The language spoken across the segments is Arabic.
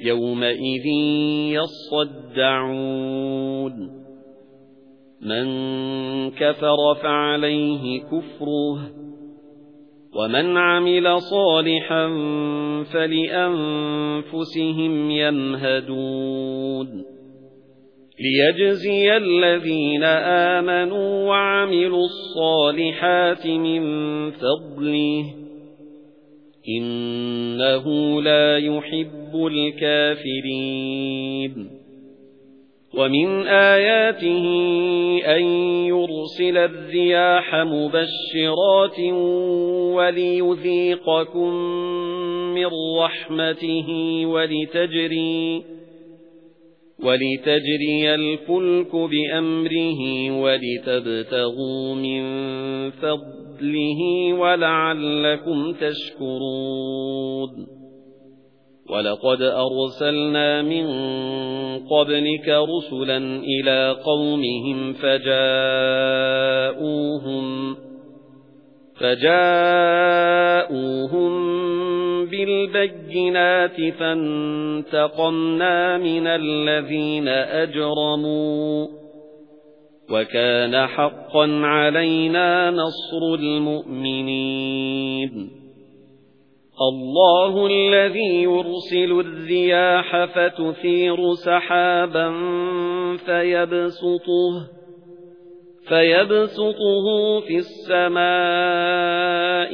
يَوْمَئِذٍ يَصَّدَّعُونَ. مَنْ كَفَرَ فَعَلَيْهِ كُفْرُهُ وَمَنْ عَمِلَ صَالِحًا فَلِأَنفُسِهِمْ يَمْهَدُونَ. لِيَجْزِيَ الَّذِينَ آمَنُوا وَعَمِلُوا الصَّالِحَاتِ مِنْ فَضْلِهِ إِنَّهُ لَا يُحِبُّ الْكَافِرِينَ. وَمِنْ آيَاتِهِ أَن يُرْسِلَ الرِّيَاحَ مُبَشِّرَاتٍ وَلِيُذِيقَكُم مِّن رَّحْمَتِهِ وَلِتَجْرِيَ وَلِتَجْرِيَ الْفُلْكُ بِأَمْرِهِ وَلِتَبْتَغُوا مِن فَضْلِهِ وَلَعَلَّكُمْ تَشْكُرُونَ. وَلَقَدْ أَرْسَلْنَا مِن قَبْلِكَ رُسُلًا إِلَى قَوْمِهِمْ فَجَاءُوهُم فَجَاءُوهُم بِالْبَيِّنَاتِ فَانتَقَمْنَا مِنَ الَّذِينَ أَجْرَمُوا وَكَانَ حَقًّا عَلَيْنَا نَصْرُ الْمُؤْمِنِينَ. اللَّهُ الَّذِي يُرْسِلُ الرِّيَاحَ فَتُثِيرُ سَحَابًا فَيَبْسُطُهُ فَيَبْسُطُهُ فِي السَّمَاءِ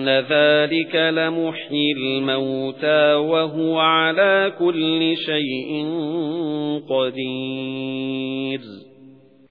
إِنَّ ذَلِكَ لَمُحْيِي الْمَوْتَى وَهُوَ عَلَى كُلِّ شَيْءٍ قَدِيرٌ